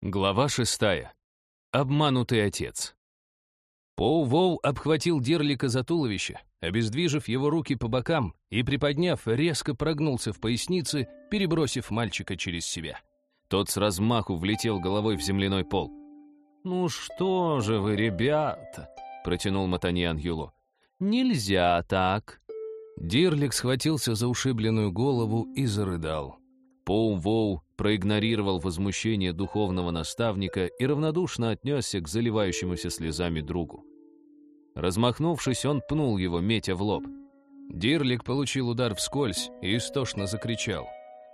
Глава шестая. Обманутый отец. Поу-Воу обхватил Дирлика за туловище, обездвижив его руки по бокам и, приподняв, резко прогнулся в пояснице, перебросив мальчика через себя. Тот с размаху влетел головой в земляной пол. «Ну что же вы, ребята!» — протянул Матаньян Юло. «Нельзя так!» Дирлик схватился за ушибленную голову и зарыдал. Поу-Воу проигнорировал возмущение духовного наставника и равнодушно отнесся к заливающемуся слезами другу. Размахнувшись, он пнул его, метя в лоб. Дирлик получил удар вскользь и истошно закричал.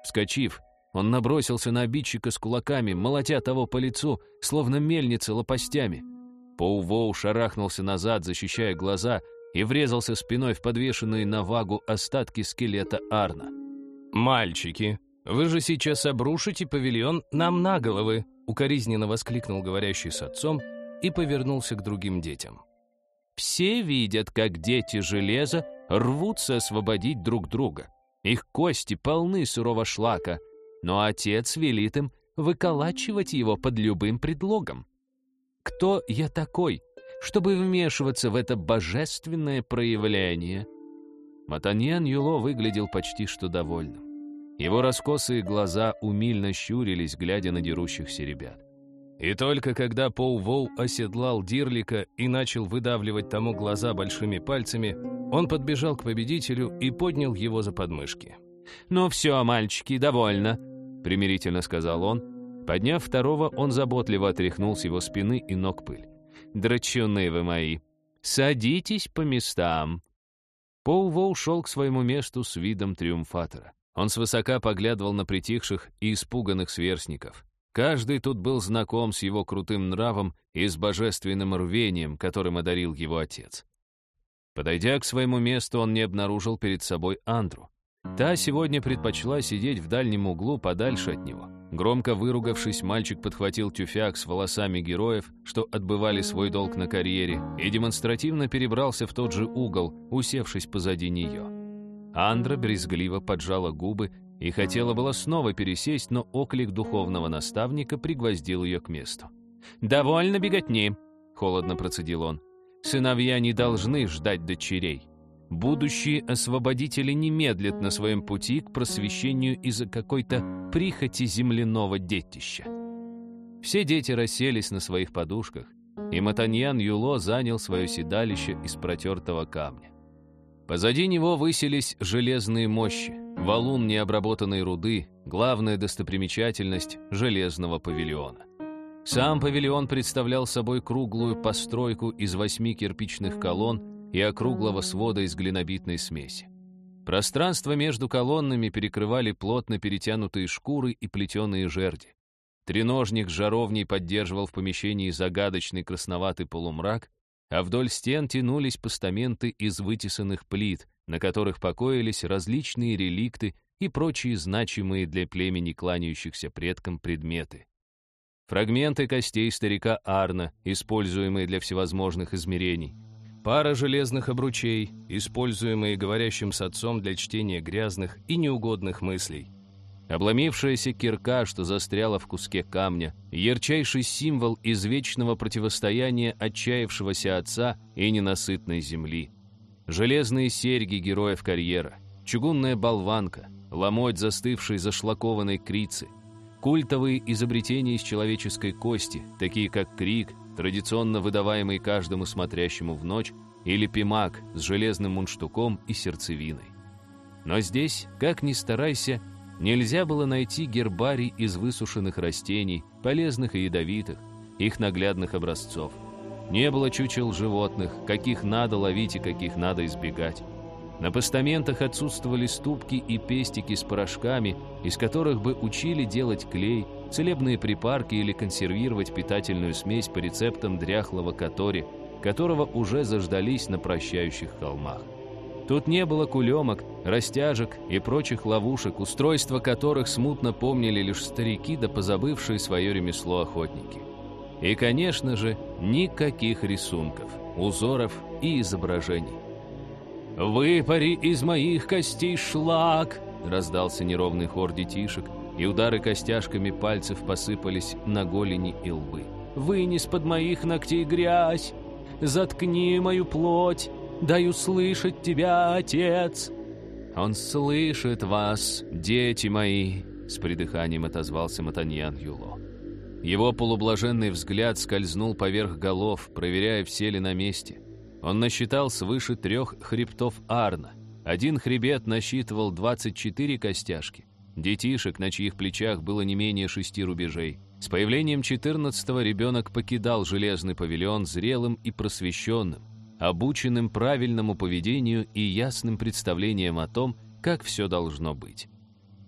Вскочив, он набросился на обидчика с кулаками, молотя того по лицу, словно мельница лопастями. Поу-Воу шарахнулся назад, защищая глаза, и врезался спиной в подвешенные на вагу остатки скелета Арна. «Мальчики, «Вы же сейчас обрушите павильон нам на головы!» укоризненно воскликнул говорящий с отцом и повернулся к другим детям. «Все видят, как дети железа рвутся освободить друг друга. Их кости полны сурового шлака, но отец велит им выколачивать его под любым предлогом. Кто я такой, чтобы вмешиваться в это божественное проявление?» Матаньян Юло выглядел почти что довольным. Его раскосые глаза умильно щурились, глядя на дерущихся ребят. И только когда Поу Воу оседлал Дирлика и начал выдавливать тому глаза большими пальцами, он подбежал к победителю и поднял его за подмышки. «Ну все, мальчики, довольно», — примирительно сказал он. Подняв второго, он заботливо отряхнул с его спины и ног пыль. «Драчуны вы мои! Садитесь по местам!» Поу Воу шел к своему месту с видом триумфатора. Он свысока поглядывал на притихших и испуганных сверстников. Каждый тут был знаком с его крутым нравом и с божественным рвением, которым одарил его отец. Подойдя к своему месту, он не обнаружил перед собой Андру. Та сегодня предпочла сидеть в дальнем углу подальше от него. Громко выругавшись, мальчик подхватил тюфяк с волосами героев, что отбывали свой долг на карьере, и демонстративно перебрался в тот же угол, усевшись позади нее. Андра брезгливо поджала губы и хотела было снова пересесть, но оклик духовного наставника пригвоздил ее к месту. «Довольно беготни», — холодно процедил он. «Сыновья не должны ждать дочерей. Будущие освободители не медлят на своем пути к просвещению из-за какой-то прихоти земляного детища». Все дети расселись на своих подушках, и Матаньян Юло занял свое седалище из протертого камня. Позади него высились железные мощи, валун необработанной руды, главная достопримечательность железного павильона. Сам павильон представлял собой круглую постройку из восьми кирпичных колонн и округлого свода из глинобитной смеси. Пространство между колоннами перекрывали плотно перетянутые шкуры и плетеные жерди. Треножник с жаровней поддерживал в помещении загадочный красноватый полумрак, а вдоль стен тянулись постаменты из вытесанных плит, на которых покоились различные реликты и прочие значимые для племени кланяющихся предкам предметы. Фрагменты костей старика Арна, используемые для всевозможных измерений. Пара железных обручей, используемые говорящим с отцом для чтения грязных и неугодных мыслей. Обломившаяся кирка, что застряла в куске камня, ярчайший символ извечного противостояния отчаявшегося отца и ненасытной земли. Железные серьги героев карьера, чугунная болванка, ломоть застывшей зашлакованной крицы, культовые изобретения из человеческой кости, такие как крик, традиционно выдаваемый каждому смотрящему в ночь, или пимак с железным мундштуком и сердцевиной. Но здесь, как ни старайся, Нельзя было найти гербарий из высушенных растений, полезных и ядовитых, их наглядных образцов. Не было чучел животных, каких надо ловить и каких надо избегать. На постаментах отсутствовали ступки и пестики с порошками, из которых бы учили делать клей, целебные припарки или консервировать питательную смесь по рецептам дряхлого катори, которого уже заждались на прощающих холмах. Тут не было кулемок, растяжек и прочих ловушек, устройства которых смутно помнили лишь старики да позабывшие свое ремесло охотники. И, конечно же, никаких рисунков, узоров и изображений. «Выпари из моих костей шлак!» — раздался неровный хор детишек, и удары костяшками пальцев посыпались на голени и лбы. «Вынес под моих ногтей грязь! Заткни мою плоть! Дай услышать тебя, отец!» «Он слышит вас, дети мои!» С придыханием отозвался Матаньян Юло. Его полублаженный взгляд скользнул поверх голов, проверяя, все ли на месте. Он насчитал свыше трех хребтов Арна. Один хребет насчитывал 24 костяшки. Детишек, на чьих плечах было не менее шести рубежей. С появлением 14-го ребенок покидал железный павильон зрелым и просвещенным, обученным правильному поведению и ясным представлением о том, как все должно быть.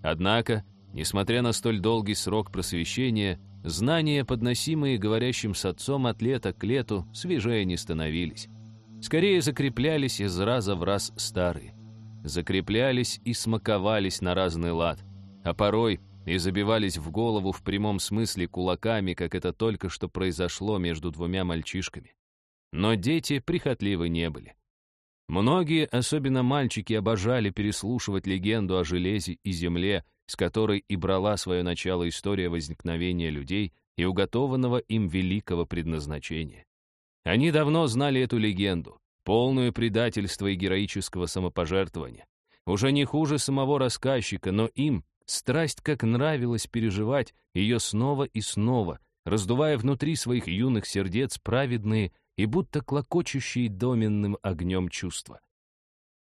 Однако, несмотря на столь долгий срок просвещения, знания, подносимые говорящим с отцом от лета к лету, свежее не становились. Скорее закреплялись из раза в раз старые. Закреплялись и смаковались на разный лад, а порой и забивались в голову в прямом смысле кулаками, как это только что произошло между двумя мальчишками. Но дети прихотливы не были. Многие, особенно мальчики, обожали переслушивать легенду о железе и земле, с которой и брала свое начало история возникновения людей и уготованного им великого предназначения. Они давно знали эту легенду, полную предательства и героического самопожертвования. Уже не хуже самого рассказчика, но им страсть как нравилось переживать ее снова и снова, раздувая внутри своих юных сердец праведные и будто клокочущие доменным огнем чувства.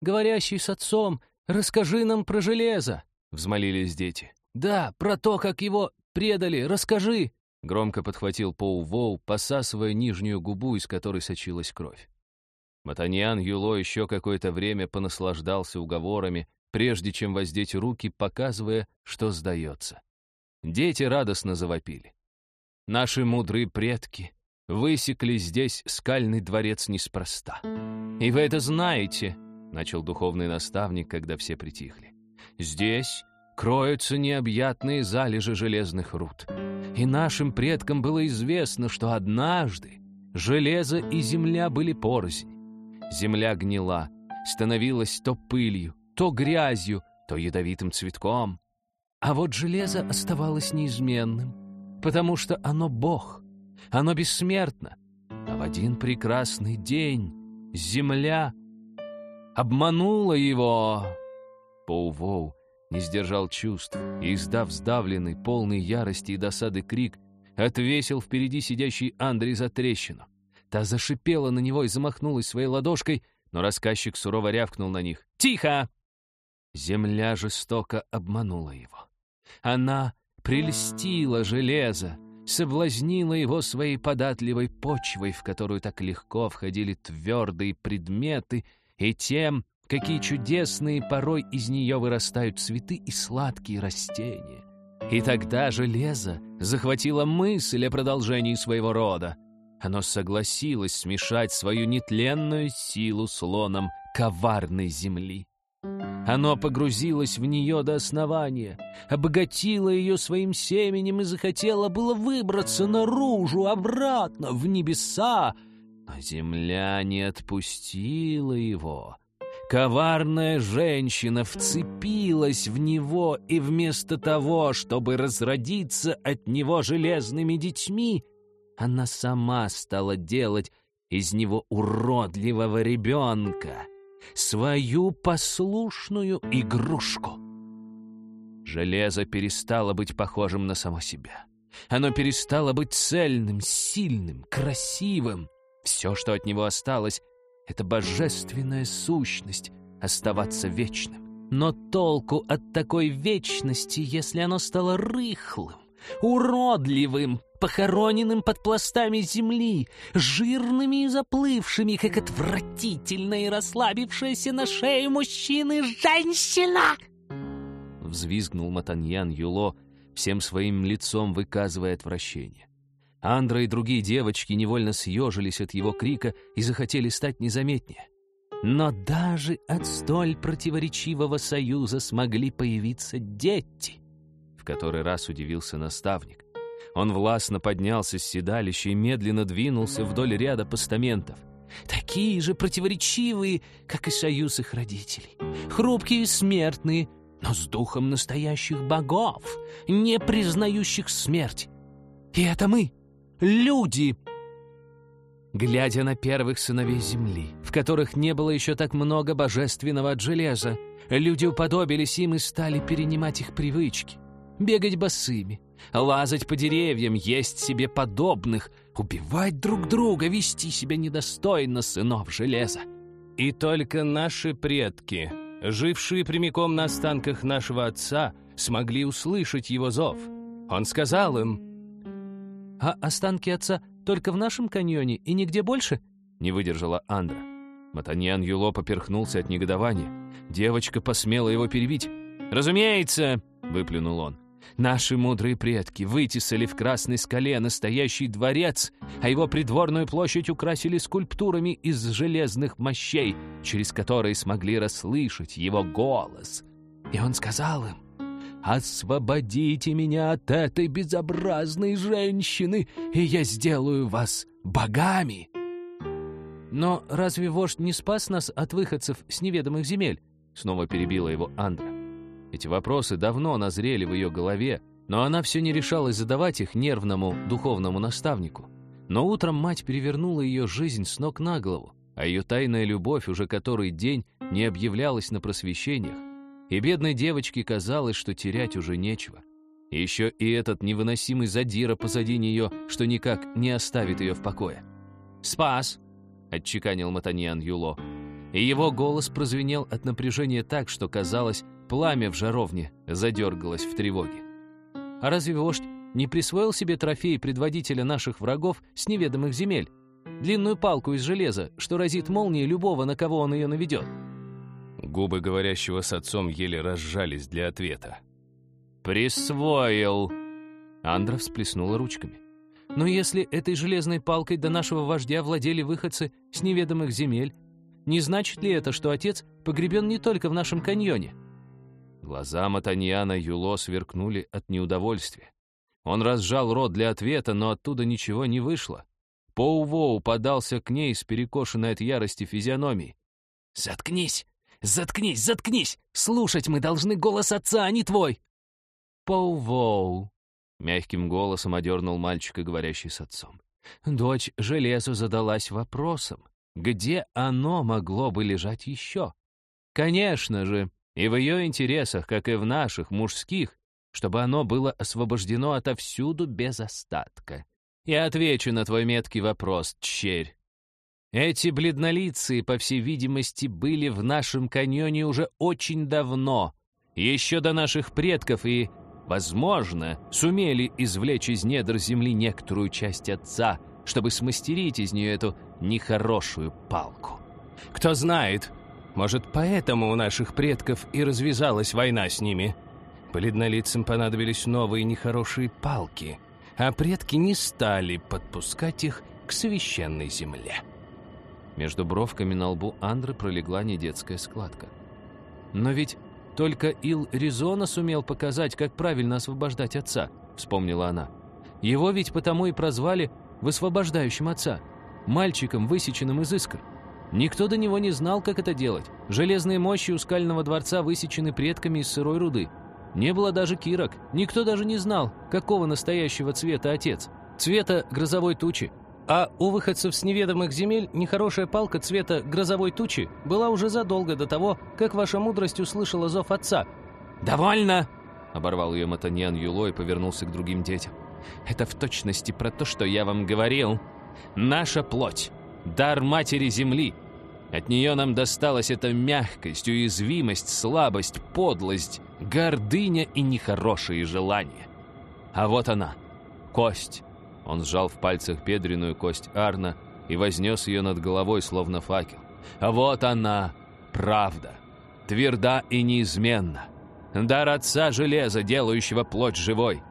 «Говорящий с отцом, расскажи нам про железо!» — взмолились дети. «Да, про то, как его предали, расскажи!» Громко подхватил Поу-Воу, посасывая нижнюю губу, из которой сочилась кровь. Матаньян Юло еще какое-то время понаслаждался уговорами, прежде чем воздеть руки, показывая, что сдается. Дети радостно завопили. Наши мудрые предки высекли здесь скальный дворец неспроста. «И вы это знаете», — начал духовный наставник, когда все притихли. «Здесь кроются необъятные залежи железных руд. И нашим предкам было известно, что однажды железо и земля были порознь. Земля гнила, становилась то пылью, то грязью, то ядовитым цветком. А вот железо оставалось неизменным, потому что оно Бог — оно бессмертно. А в один прекрасный день земля обманула его. Поувоу не сдержал чувств и, издав сдавленный, полный ярости и досады крик, отвесил впереди сидящий Андрей за трещину. Та зашипела на него и замахнулась своей ладошкой, но рассказчик сурово рявкнул на них. «Тихо!» Земля жестоко обманула его. Она прельстила железо, соблазнила его своей податливой почвой, в которую так легко входили твердые предметы, и тем, какие чудесные порой из нее вырастают цветы и сладкие растения. И тогда железо захватило мысль о продолжении своего рода. Оно согласилось смешать свою нетленную силу с лоном коварной земли. Оно погрузилось в нее до основания, обогатило ее своим семенем и захотело было выбраться наружу, обратно, в небеса, но земля не отпустила его. Коварная женщина вцепилась в него, и вместо того, чтобы разродиться от него железными детьми, она сама стала делать из него уродливого ребенка — свою послушную игрушку. Железо перестало быть похожим на само себя. Оно перестало быть цельным, сильным, красивым. Все, что от него осталось, — это божественная сущность, оставаться вечным. Но толку от такой вечности, если оно стало рыхлым, уродливым, похороненным под пластами земли, жирными и заплывшими, как отвратительная и расслабившаяся на шею мужчины женщина!» Взвизгнул Матаньян Юло, всем своим лицом выказывая отвращение. Андра и другие девочки невольно съежились от его крика и захотели стать незаметнее. Но даже от столь противоречивого союза смогли появиться дети, в который раз удивился наставник. Он властно поднялся с седалища и медленно двинулся вдоль ряда постаментов. Такие же противоречивые, как и союз их родителей. Хрупкие и смертные, но с духом настоящих богов, не признающих смерть. И это мы, люди, глядя на первых сыновей земли, в которых не было еще так много божественного от железа, люди уподобились им и стали перенимать их привычки. Бегать босыми, лазать по деревьям, есть себе подобных, убивать друг друга, вести себя недостойно сынов железа. И только наши предки, жившие прямиком на останках нашего отца, смогли услышать его зов. Он сказал им, «А останки отца только в нашем каньоне и нигде больше?» — не выдержала Андра. Матаньян Юло поперхнулся от негодования. Девочка посмела его перебить. «Разумеется!» — выплюнул он. «Наши мудрые предки вытесали в Красной скале настоящий дворец, а его придворную площадь украсили скульптурами из железных мощей, через которые смогли расслышать его голос. И он сказал им, «Освободите меня от этой безобразной женщины, и я сделаю вас богами!» «Но разве вождь не спас нас от выходцев с неведомых земель?» Снова перебила его Андра. Эти вопросы давно назрели в ее голове, но она все не решалась задавать их нервному духовному наставнику. Но утром мать перевернула ее жизнь с ног на голову, а ее тайная любовь уже который день не объявлялась на просвещениях, и бедной девочке казалось, что терять уже нечего. Еще и этот невыносимый задира позади нее, что никак не оставит ее в покое. «Спас!» — отчеканил Матаньян Юло. И его голос прозвенел от напряжения так, что, казалось, пламя в жаровне задергалось в тревоге. «А разве вождь не присвоил себе трофей предводителя наших врагов с неведомых земель? Длинную палку из железа, что разит молнией любого, на кого он ее наведет?» Губы говорящего с отцом еле разжались для ответа. «Присвоил!» Андра всплеснула ручками. «Но если этой железной палкой до нашего вождя владели выходцы с неведомых земель, не значит ли это, что отец погребен не только в нашем каньоне?» Глаза Матаньяна Юло сверкнули от неудовольствия. Он разжал рот для ответа, но оттуда ничего не вышло. Поу-Воу подался к ней с перекошенной от ярости физиономией. «Заткнись! «Заткнись, заткнись! Слушать мы должны голос отца, а не твой!» «Поу-воу!» — мягким голосом одернул мальчика, говорящий с отцом. Дочь железу задалась вопросом, где оно могло бы лежать еще? Конечно же, и в ее интересах, как и в наших, мужских, чтобы оно было освобождено отовсюду без остатка. Я отвечу на твой меткий вопрос, черь. Эти бледнолицые, по всей видимости, были в нашем каньоне уже очень давно, еще до наших предков и, возможно, сумели извлечь из недр земли некоторую часть отца, чтобы смастерить из нее эту нехорошую палку. Кто знает, может, поэтому у наших предков и развязалась война с ними. Бледнолицам понадобились новые нехорошие палки, а предки не стали подпускать их к священной земле. Между бровками на лбу Андры пролегла недетская складка. «Но ведь только Ил Резона сумел показать, как правильно освобождать отца», — вспомнила она. «Его ведь потому и прозвали высвобождающим отца, мальчиком, высеченным из искр. Никто до него не знал, как это делать. Железные мощи у скального дворца высечены предками из сырой руды. Не было даже кирок, никто даже не знал, какого настоящего цвета отец. Цвета грозовой тучи, а у выходцев с неведомых земель нехорошая палка цвета грозовой тучи была уже задолго до того, как ваша мудрость услышала зов отца. «Довольно!» — оборвал ее Матаньян Юло и повернулся к другим детям. «Это в точности про то, что я вам говорил. Наша плоть — дар матери земли. От нее нам досталась эта мягкость, уязвимость, слабость, подлость, гордыня и нехорошие желания. А вот она, кость, он сжал в пальцах педренную кость Арна и вознес ее над головой, словно факел. А вот она, правда, тверда и неизменна. Дар отца железа, делающего плоть живой.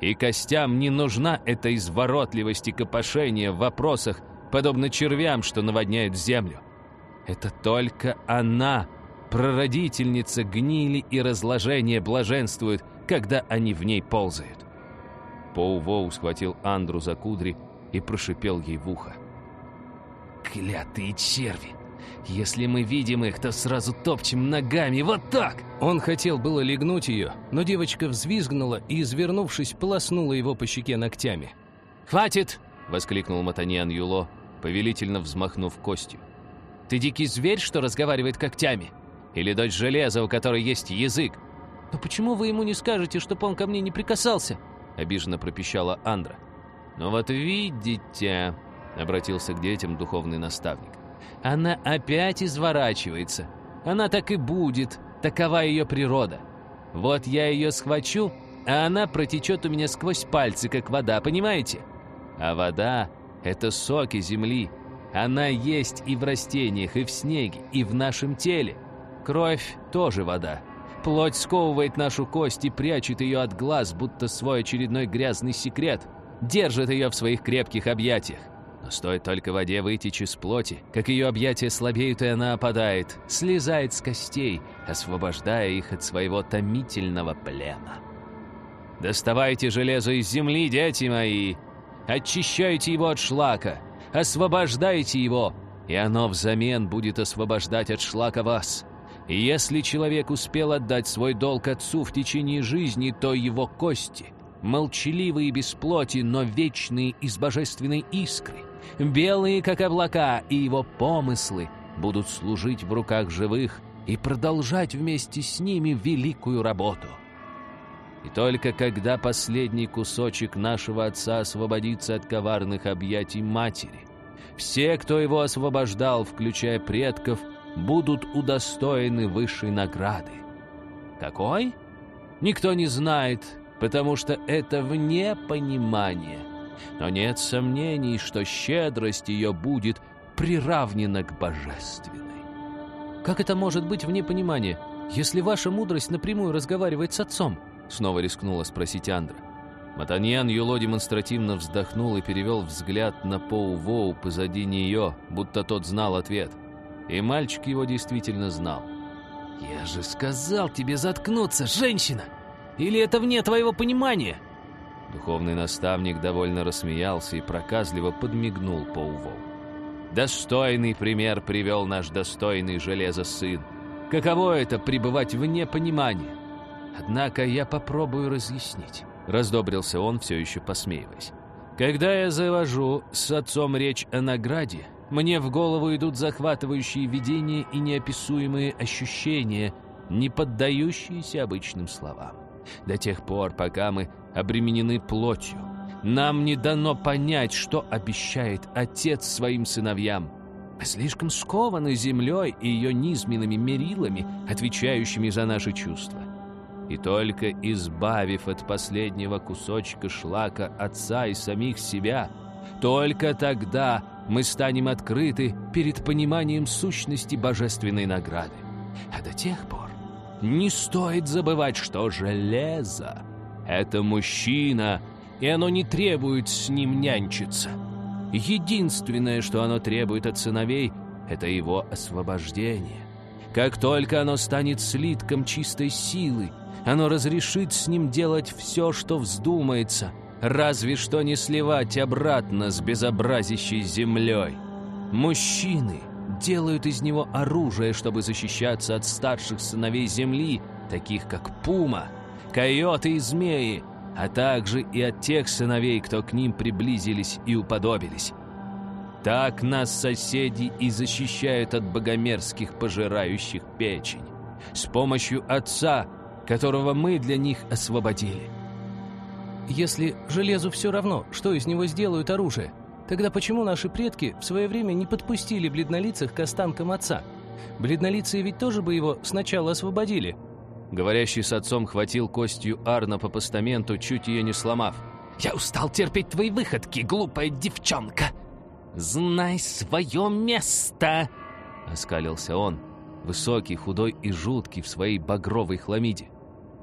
И костям не нужна эта изворотливость и копошение в вопросах, подобно червям, что наводняют землю. Это только она, прародительница гнили и разложения, блаженствует, когда они в ней ползают. Поу-Воу схватил Андру за кудри и прошипел ей в ухо. «Клятые черви! Если мы видим их, то сразу топчем ногами, вот так!» Он хотел было легнуть ее, но девочка взвизгнула и, извернувшись, полоснула его по щеке ногтями. «Хватит!» — воскликнул Матаньян Юло, повелительно взмахнув костью. «Ты дикий зверь, что разговаривает когтями? Или дочь железа, у которой есть язык?» «Но почему вы ему не скажете, чтобы он ко мне не прикасался?» — обиженно пропищала Андра. «Ну вот видите...» — обратился к детям духовный наставник. «Она опять изворачивается. Она так и будет. Такова ее природа. Вот я ее схвачу, а она протечет у меня сквозь пальцы, как вода, понимаете? А вода — это соки земли. Она есть и в растениях, и в снеге, и в нашем теле. Кровь — тоже вода. Плоть сковывает нашу кость и прячет ее от глаз, будто свой очередной грязный секрет. Держит ее в своих крепких объятиях. Но стоит только воде вытечь из плоти, как ее объятия слабеют, и она опадает, слезает с костей, освобождая их от своего томительного плена. «Доставайте железо из земли, дети мои! Очищайте его от шлака! Освобождайте его, и оно взамен будет освобождать от шлака вас!» И если человек успел отдать свой долг отцу в течение жизни, то его кости, молчаливые без плоти, но вечные из божественной искры, белые, как облака, и его помыслы будут служить в руках живых и продолжать вместе с ними великую работу. И только когда последний кусочек нашего отца освободится от коварных объятий матери, все, кто его освобождал, включая предков, будут удостоены высшей награды. Какой? Никто не знает, потому что это вне понимания. Но нет сомнений, что щедрость ее будет приравнена к божественной. Как это может быть вне понимания, если ваша мудрость напрямую разговаривает с отцом? Снова рискнула спросить Андра. Матаньян Юло демонстративно вздохнул и перевел взгляд на Поу-Воу позади нее, будто тот знал ответ. И мальчик его действительно знал. «Я же сказал тебе заткнуться, женщина! Или это вне твоего понимания?» Духовный наставник довольно рассмеялся и проказливо подмигнул Поувол. «Достойный пример привел наш достойный железо сын. Каково это — пребывать вне понимания? Однако я попробую разъяснить». Раздобрился он, все еще посмеиваясь. «Когда я завожу с отцом речь о награде, мне в голову идут захватывающие видения и неописуемые ощущения, не поддающиеся обычным словам. До тех пор, пока мы обременены плотью, нам не дано понять, что обещает Отец своим сыновьям. Мы слишком скованы землей и ее низменными мерилами, отвечающими за наши чувства. И только избавив от последнего кусочка шлака Отца и самих себя, только тогда мы станем открыты перед пониманием сущности божественной награды. А до тех пор не стоит забывать, что железо — это мужчина, и оно не требует с ним нянчиться. Единственное, что оно требует от сыновей, это его освобождение. Как только оно станет слитком чистой силы, оно разрешит с ним делать все, что вздумается — разве что не сливать обратно с безобразящей землей. Мужчины делают из него оружие, чтобы защищаться от старших сыновей земли, таких как пума, койоты и змеи, а также и от тех сыновей, кто к ним приблизились и уподобились. Так нас соседи и защищают от богомерзких пожирающих печень, с помощью Отца, которого мы для них освободили. Если железу все равно, что из него сделают оружие, тогда почему наши предки в свое время не подпустили бледнолицых к останкам отца? Бледнолицые ведь тоже бы его сначала освободили. Говорящий с отцом хватил костью Арна по постаменту, чуть ее не сломав. «Я устал терпеть твои выходки, глупая девчонка! Знай свое место!» Оскалился он, высокий, худой и жуткий в своей багровой хламиде.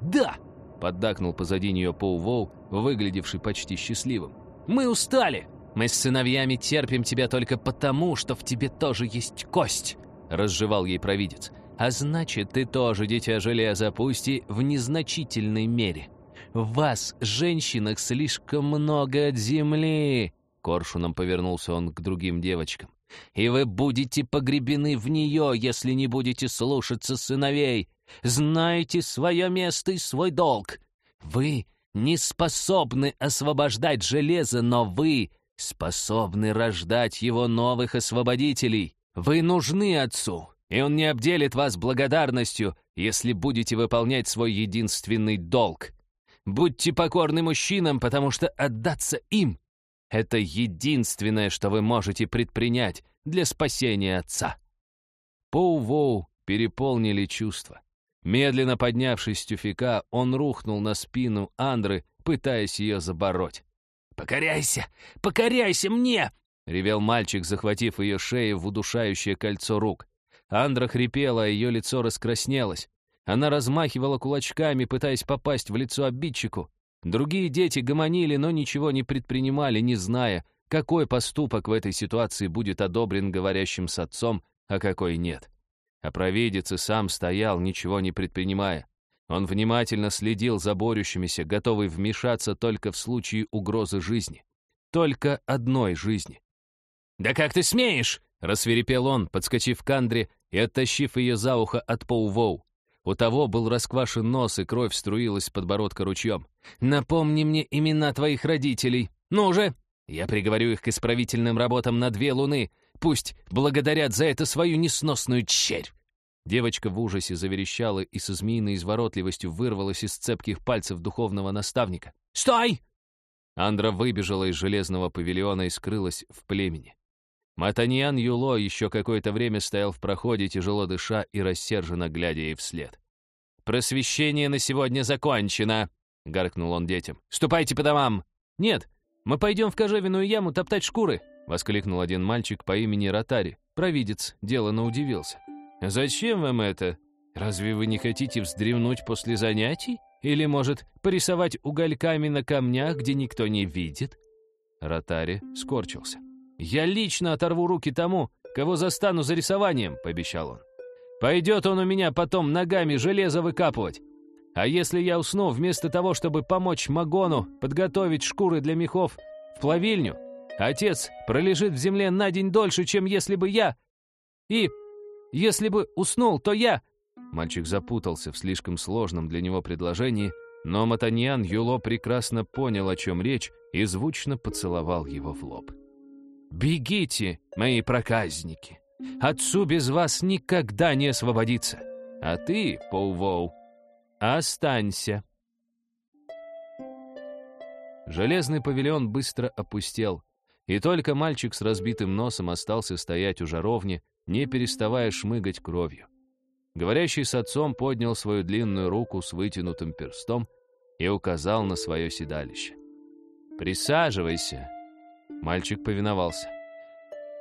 «Да!» Поддакнул позади нее Поу-Воу, выглядевший почти счастливым. «Мы устали! Мы с сыновьями терпим тебя только потому, что в тебе тоже есть кость!» Разжевал ей провидец. «А значит, ты тоже дитя железа, пусть и в незначительной мере. В вас, женщинах, слишком много от земли!» Коршуном повернулся он к другим девочкам. И вы будете погребены в нее, если не будете слушаться сыновей. Знайте свое место и свой долг. Вы не способны освобождать железо, но вы способны рождать его новых освободителей. Вы нужны Отцу, и Он не обделит вас благодарностью, если будете выполнять свой единственный долг. Будьте покорны мужчинам, потому что отдаться им — это единственное, что вы можете предпринять для спасения отца. Поу-воу переполнили чувства. Медленно поднявшись с тюфика, он рухнул на спину Андры, пытаясь ее забороть. «Покоряйся! Покоряйся мне!» — ревел мальчик, захватив ее шею в удушающее кольцо рук. Андра хрипела, а ее лицо раскраснелось. Она размахивала кулачками, пытаясь попасть в лицо обидчику. Другие дети гомонили, но ничего не предпринимали, не зная, какой поступок в этой ситуации будет одобрен говорящим с отцом, а какой нет. А провидец и сам стоял, ничего не предпринимая. Он внимательно следил за борющимися, готовый вмешаться только в случае угрозы жизни. Только одной жизни. «Да как ты смеешь!» — рассверепел он, подскочив к Андре и оттащив ее за ухо от Поу-Воу. У того был расквашен нос, и кровь струилась с подбородка ручьем. «Напомни мне имена твоих родителей. Ну же!» Я приговорю их к исправительным работам на две луны. Пусть благодарят за это свою несносную черь. Девочка в ужасе заверещала и со змеиной изворотливостью вырвалась из цепких пальцев духовного наставника. «Стой!» Андра выбежала из железного павильона и скрылась в племени. Матаньян Юло еще какое-то время стоял в проходе, тяжело дыша и рассерженно глядя ей вслед. «Просвещение на сегодня закончено!» — гаркнул он детям. «Ступайте по домам!» «Нет, мы пойдем в кожевенную яму топтать шкуры!» — воскликнул один мальчик по имени Ротари. Провидец делано удивился. «Зачем вам это? Разве вы не хотите вздремнуть после занятий? Или, может, порисовать угольками на камнях, где никто не видит?» Ротари скорчился. «Я лично оторву руки тому, кого застану за рисованием», — пообещал он. «Пойдет он у меня потом ногами железо выкапывать. А если я усну, вместо того, чтобы помочь Магону подготовить шкуры для мехов в плавильню, отец пролежит в земле на день дольше, чем если бы я... И если бы уснул, то я...» Мальчик запутался в слишком сложном для него предложении, но Матаньян Юло прекрасно понял, о чем речь, и звучно поцеловал его в лоб. «Бегите, мои проказники! Отцу без вас никогда не освободиться! А ты, Поувоу, останься!» Железный павильон быстро опустел, и только мальчик с разбитым носом остался стоять у жаровни, не переставая шмыгать кровью. Говорящий с отцом поднял свою длинную руку с вытянутым перстом и указал на свое седалище. «Присаживайся!» Мальчик повиновался.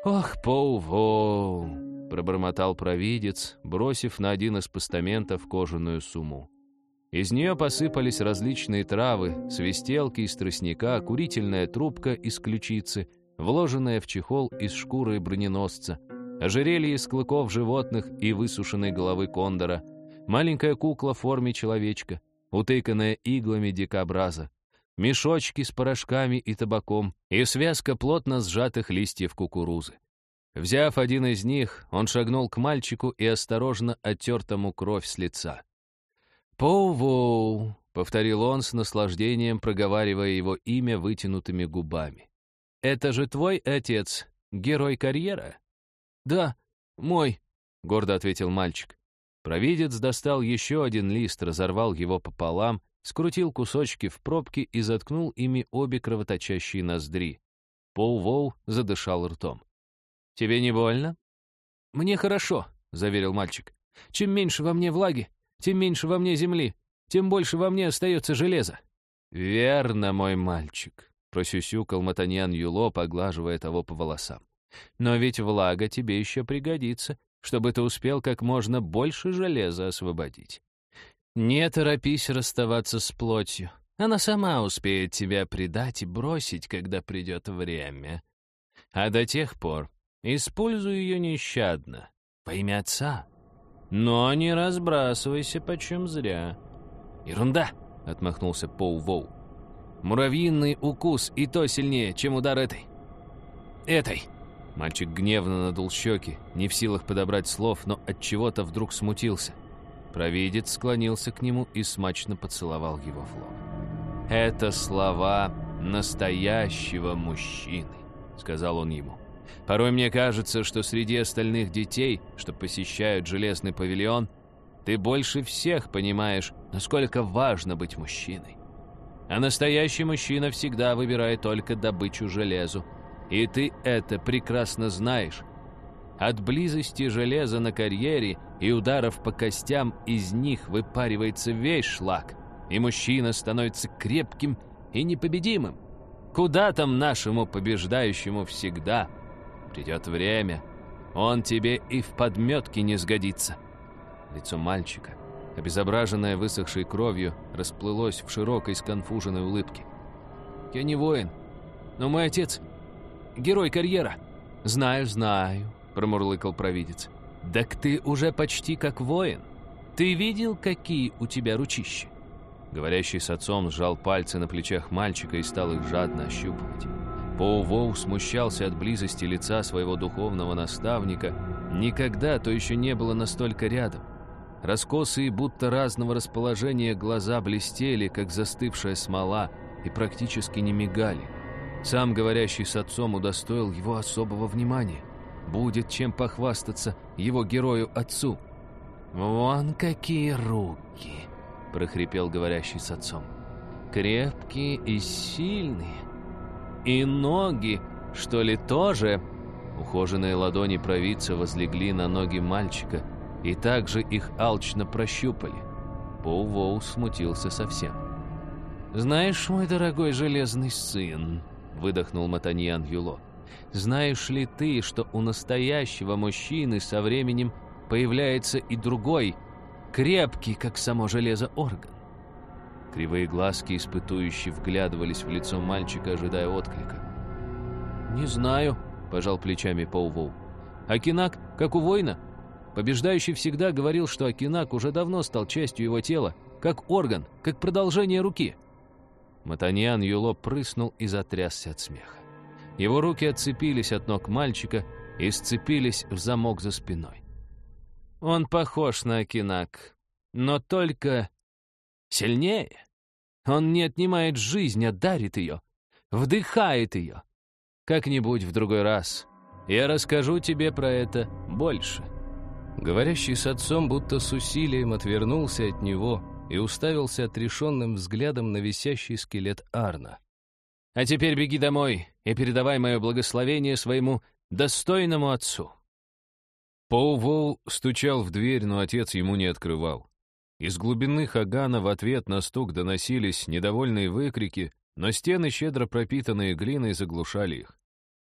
«Ох, Поу-Воу!» — пробормотал провидец, бросив на один из постаментов кожаную сумму. Из нее посыпались различные травы, свистелки из тростника, курительная трубка из ключицы, вложенная в чехол из шкуры броненосца, ожерелье из клыков животных и высушенной головы кондора, маленькая кукла в форме человечка, утыканная иглами дикобраза, мешочки с порошками и табаком и связка плотно сжатых листьев кукурузы. Взяв один из них, он шагнул к мальчику и осторожно оттер тому кровь с лица. «Поу-воу», — повторил он с наслаждением, проговаривая его имя вытянутыми губами. «Это же твой отец, герой карьера?» «Да, мой», — гордо ответил мальчик. Провидец достал еще один лист, разорвал его пополам, скрутил кусочки в пробки и заткнул ими обе кровоточащие ноздри. Пол-Воу задышал ртом. «Тебе не больно?» «Мне хорошо», — заверил мальчик. «Чем меньше во мне влаги, тем меньше во мне земли, тем больше во мне остается железа». «Верно, мой мальчик», — просюсюкал Матаньян Юло, поглаживая того по волосам. Но ведь влага тебе еще пригодится, чтобы ты успел как можно больше железа освободить. Не торопись расставаться с плотью. Она сама успеет тебя предать и бросить, когда придет время. А до тех пор используй ее нещадно, во имя отца. Но не разбрасывайся почем зря. Ерунда, — отмахнулся Поу-Воу. Муравьиный укус и то сильнее, чем удар этой. Этой. Мальчик гневно надул щеки, не в силах подобрать слов, но от чего-то вдруг смутился. Провидец склонился к нему и смачно поцеловал его в лоб. «Это слова настоящего мужчины», — сказал он ему. «Порой мне кажется, что среди остальных детей, что посещают Железный павильон, ты больше всех понимаешь, насколько важно быть мужчиной. А настоящий мужчина всегда выбирает только добычу железу. И ты это прекрасно знаешь. От близости железа на карьере и ударов по костям из них выпаривается весь шлак, и мужчина становится крепким и непобедимым. Куда там нашему побеждающему всегда? Придет время, он тебе и в подметке не сгодится. Лицо мальчика, обезображенное высохшей кровью, расплылось в широкой сконфуженной улыбке. «Я не воин, но мой отец — герой карьера». «Знаю, знаю», — промурлыкал провидец. «Так ты уже почти как воин. Ты видел, какие у тебя ручища?» Говорящий с отцом сжал пальцы на плечах мальчика и стал их жадно ощупывать. Поу-Воу смущался от близости лица своего духовного наставника. Никогда то еще не было настолько рядом. Раскосые, будто разного расположения глаза блестели, как застывшая смола, и практически не мигали. Сам говорящий с отцом удостоил его особого внимания. Будет чем похвастаться его герою-отцу. «Вон какие руки!» — прохрипел говорящий с отцом. «Крепкие и сильные. И ноги, что ли, тоже?» Ухоженные ладони провидца возлегли на ноги мальчика, и также их алчно прощупали. Поу-Воу смутился совсем. «Знаешь, мой дорогой железный сын», — выдохнул Матаньян Юло, «знаешь ли ты, что у настоящего мужчины со временем появляется и другой, крепкий, как само железо, орган?» Кривые глазки испытующие вглядывались в лицо мальчика, ожидая отклика. «Не знаю», — пожал плечами Поу-Воу. «Акинак, как у воина, Побеждающий всегда говорил, что Акинак уже давно стал частью его тела, как орган, как продолжение руки. Матаньян Юло прыснул и затрясся от смеха. Его руки отцепились от ног мальчика и сцепились в замок за спиной. Он похож на Акинак, но только сильнее. Он не отнимает жизнь, а дарит ее, вдыхает ее. Как-нибудь в другой раз я расскажу тебе про это больше. Говорящий с отцом будто с усилием отвернулся от него и уставился отрешенным взглядом на висящий скелет Арна. «А теперь беги домой и передавай мое благословение своему достойному отцу». Поу-Воу стучал в дверь, но отец ему не открывал. Из глубины Хагана в ответ на стук доносились недовольные выкрики, но стены, щедро пропитанные глиной, заглушали их.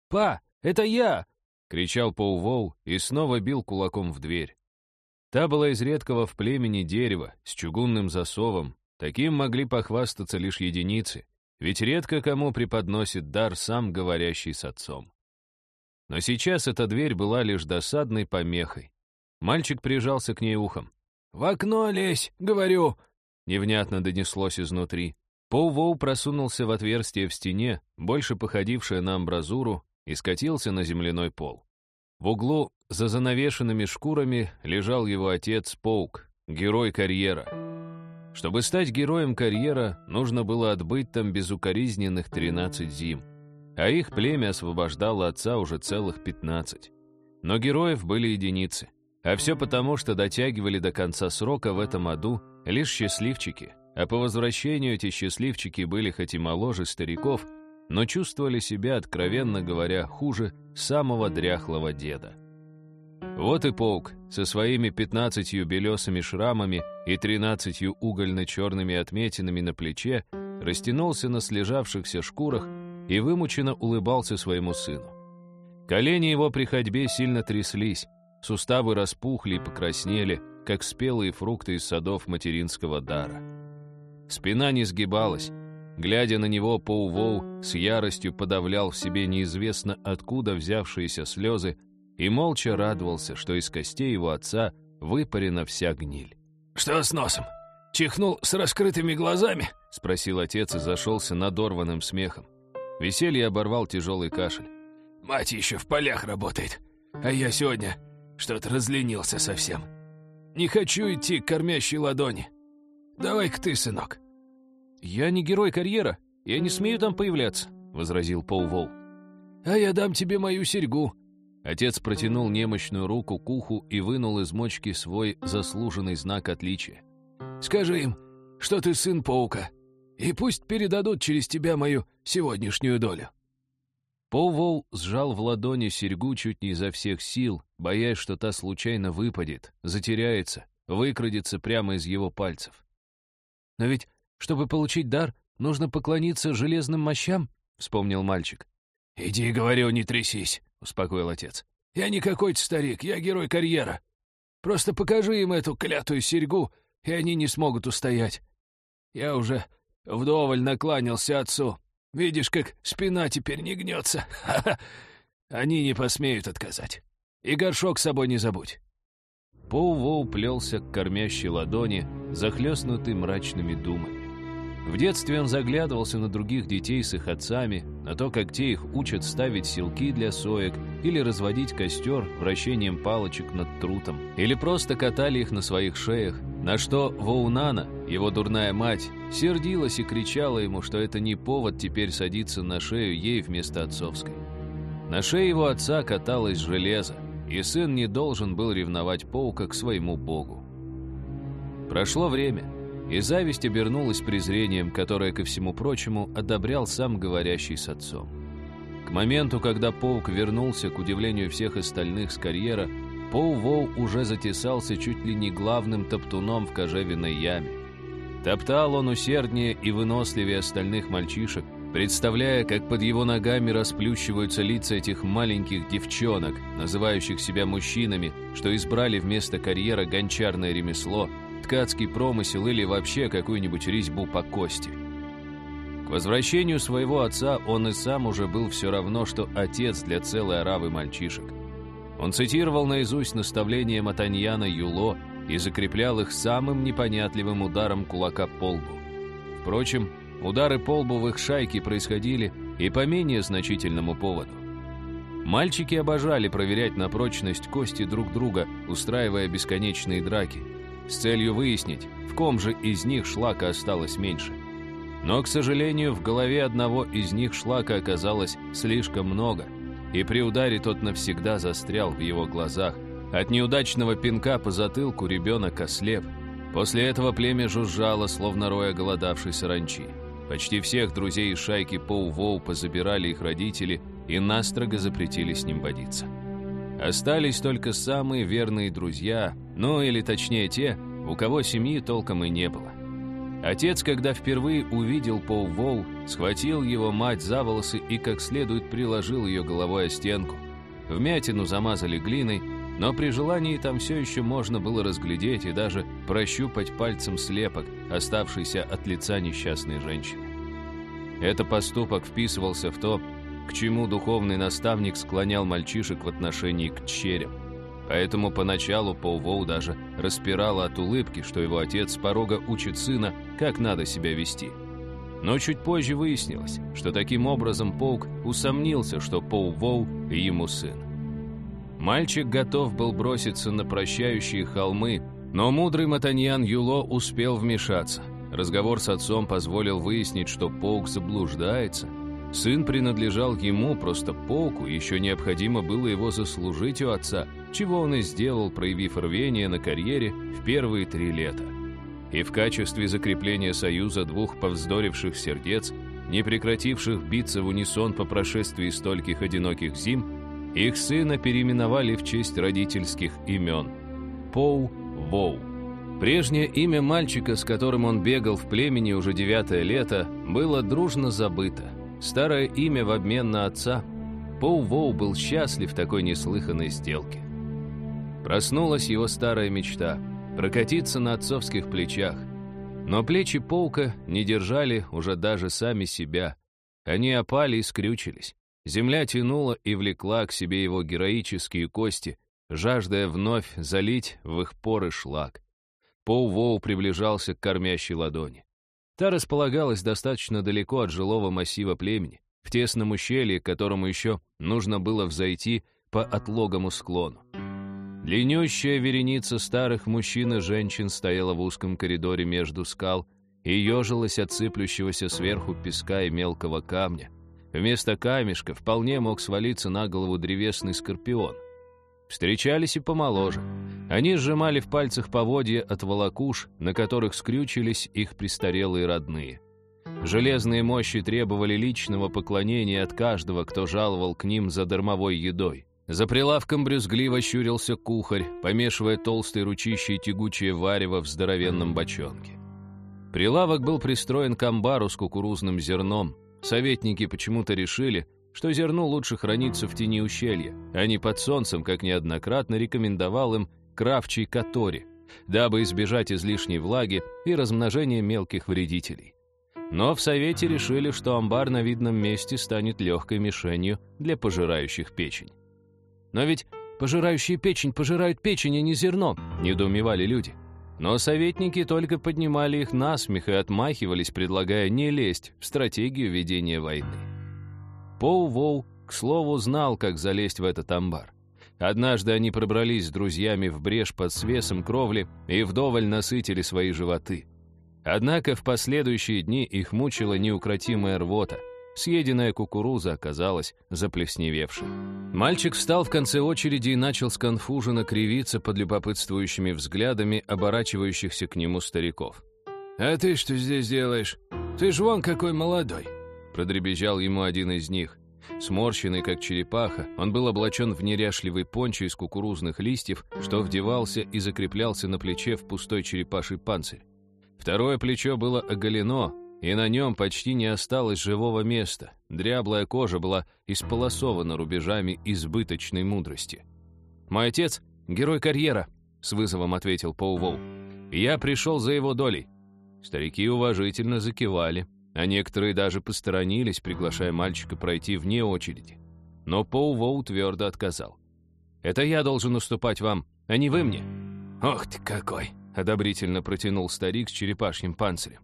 «Па, это я! — кричал Паувол и снова бил кулаком в дверь. Та была из редкого в племени дерева, с чугунным засовом. Таким могли похвастаться лишь единицы, ведь редко кому преподносит дар сам говорящий с отцом. Но сейчас эта дверь была лишь досадной помехой. Мальчик прижался к ней ухом. «В окно лезь, говорю!» Невнятно донеслось изнутри. Поу-Воу просунулся в отверстие в стене, больше походившее на амбразуру, и скатился на земляной пол. В углу, за занавешенными шкурами, лежал его отец Поук, герой карьера. Чтобы стать героем карьера, нужно было отбыть там безукоризненных 13 зим, а их племя освобождало отца уже целых 15. Но героев были единицы. А все потому, что дотягивали до конца срока в этом аду лишь счастливчики, а по возвращению эти счастливчики были хоть и моложе стариков, но чувствовали себя, откровенно говоря, хуже самого дряхлого деда. Вот и паук со своими пятнадцатью белесыми шрамами и тринадцатью угольно-черными отметинами на плече растянулся на слежавшихся шкурах и вымученно улыбался своему сыну. Колени его при ходьбе сильно тряслись, суставы распухли и покраснели, как спелые фрукты из садов материнского дара. Спина не сгибалась, Глядя на него, Поу-Воу с яростью подавлял в себе неизвестно откуда взявшиеся слезы и молча радовался, что из костей его отца выпарена вся гниль. «Что с носом? Чихнул с раскрытыми глазами?» — спросил отец и зашелся надорванным смехом. Веселье оборвал тяжелый кашель. Мать еще в полях работает, а я сегодня что-то разленился совсем. Не хочу идти к кормящей ладони. Давай-ка ты, сынок». «Я не герой карьера, я не смею там появляться», — возразил Пол Вол. «А я дам тебе мою серьгу». Отец протянул немощную руку к уху и вынул из мочки свой заслуженный знак отличия. «Скажи им, что ты сын паука, и пусть передадут через тебя мою сегодняшнюю долю». Поувол сжал в ладони серьгу чуть не изо всех сил, боясь, что та случайно выпадет, затеряется, выкрадется прямо из его пальцев. «Но ведь, чтобы получить дар, нужно поклониться железным мощам», — вспомнил мальчик. «Иди, говорю, не трясись», — успокоил отец. «Я не какой-то старик, я герой карьера. Просто покажи им эту клятую серьгу, и они не смогут устоять. Я уже вдоволь накланялся отцу, Видишь, как спина теперь не гнется. Они не посмеют отказать. И горшок с собой не забудь. Поу-Воу плелся к кормящей ладони, захлестнутый мрачными думами. В детстве он заглядывался на других детей с их отцами, на то, как те их учат ставить силки для соек или разводить костер вращением палочек над трутом, или просто катали их на своих шеях, на что Воунана, его дурная мать, сердилась и кричала ему, что это не повод теперь садиться на шею ей вместо отцовской. На шее его отца каталось железо, и сын не должен был ревновать паука к своему богу. Прошло время — и зависть обернулась презрением, которое, ко всему прочему, одобрял сам говорящий с отцом. К моменту, когда Паук вернулся, к удивлению всех остальных с карьера, Поу-Воу уже затесался чуть ли не главным топтуном в кожевенной яме. Топтал он усерднее и выносливее остальных мальчишек, представляя, как под его ногами расплющиваются лица этих маленьких девчонок, называющих себя мужчинами, что избрали вместо карьера гончарное ремесло, ткацкий промысел или вообще какую-нибудь резьбу по кости. К возвращению своего отца он и сам уже был все равно, что отец для целой оравы мальчишек. Он цитировал наизусть наставления Матаньяна Юло и закреплял их самым непонятливым ударом кулака по лбу. Впрочем, удары по лбу в их шайке происходили и по менее значительному поводу. Мальчики обожали проверять на прочность кости друг друга, устраивая бесконечные драки – с целью выяснить, в ком же из них шлака осталось меньше. Но, к сожалению, в голове одного из них шлака оказалось слишком много, и при ударе тот навсегда застрял в его глазах. От неудачного пинка по затылку ребенок ослеп. После этого племя жужжало, словно роя голодавшей саранчи. Почти всех друзей из шайки Поу-Воу позабирали их родители и настрого запретили с ним водиться. Остались только самые верные друзья, ну или точнее те, у кого семьи толком и не было. Отец, когда впервые увидел Пол Вол, схватил его мать за волосы и как следует приложил ее головой о стенку. Вмятину замазали глиной, но при желании там все еще можно было разглядеть и даже прощупать пальцем слепок, оставшийся от лица несчастной женщины. Этот поступок вписывался в то, к чему духовный наставник склонял мальчишек в отношении к черям. Поэтому поначалу Пол даже распирала от улыбки, что его отец с порога учит сына, как надо себя вести. Но чуть позже выяснилось, что таким образом Паук усомнился, что Пол Воу ему сын. Мальчик готов был броситься на прощающие холмы, но мудрый Матаньян Юло успел вмешаться. Разговор с отцом позволил выяснить, что Паук заблуждается – Сын принадлежал ему, просто полку, еще необходимо было его заслужить у отца, чего он и сделал, проявив рвение на карьере в первые три лета. И в качестве закрепления союза двух повздоривших сердец, не прекративших биться в унисон по прошествии стольких одиноких зим, их сына переименовали в честь родительских имен – Поу Воу. Прежнее имя мальчика, с которым он бегал в племени уже девятое лето, было дружно забыто – Старое имя в обмен на отца. Поу Воу был счастлив такой неслыханной сделке. Проснулась его старая мечта — прокатиться на отцовских плечах. Но плечи Поука не держали уже даже сами себя. Они опали и скрючились. Земля тянула и влекла к себе его героические кости, жаждая вновь залить в их поры шлак. Поу-Воу приближался к кормящей ладони. Та располагалась достаточно далеко от жилого массива племени, в тесном ущелье, к которому еще нужно было взойти по отлогому склону. Длиннющая вереница старых мужчин и женщин стояла в узком коридоре между скал и ежилась от сыплющегося сверху песка и мелкого камня. Вместо камешка вполне мог свалиться на голову древесный скорпион. Встречались и помоложе. Они сжимали в пальцах поводья от волокуш, на которых скрючились их престарелые родные. Железные мощи требовали личного поклонения от каждого, кто жаловал к ним за дармовой едой. За прилавком брюзгливо щурился кухарь, помешивая толстой ручищей тягучее варево в здоровенном бочонке. Прилавок был пристроен к амбару с кукурузным зерном. Советники почему-то решили, что зерно лучше хранится в тени ущелья, а не под солнцем, как неоднократно рекомендовал им кравчий Катори, дабы избежать излишней влаги и размножения мелких вредителей. Но в Совете решили, что амбар на видном месте станет легкой мишенью для пожирающих печень. «Но ведь пожирающие печень пожирают печень, а не зерно», — недоумевали люди. Но советники только поднимали их на смех и отмахивались, предлагая не лезть в стратегию ведения войны. Поу-Воу, к слову, знал, как залезть в этот амбар. Однажды они пробрались с друзьями в брешь под свесом кровли и вдоволь насытили свои животы. Однако в последующие дни их мучила неукротимая рвота — Съеденная кукуруза оказалась заплесневевшей. Мальчик встал в конце очереди и начал сконфуженно кривиться под любопытствующими взглядами оборачивающихся к нему стариков. «А ты что здесь делаешь? Ты ж вон какой молодой!» Продребезжал ему один из них. Сморщенный, как черепаха, он был облачен в неряшливый пончо из кукурузных листьев, что вдевался и закреплялся на плече в пустой черепаший панцирь. Второе плечо было оголено, и на нем почти не осталось живого места. Дряблая кожа была исполосована рубежами избыточной мудрости. «Мой отец — герой карьера», — с вызовом ответил Паувол. «Я пришел за его долей». Старики уважительно закивали, а некоторые даже посторонились, приглашая мальчика пройти вне очереди. Но Паувол твердо отказал. «Это я должен уступать вам, а не вы мне». «Ох ты какой!» — одобрительно протянул старик с черепашьим панцирем.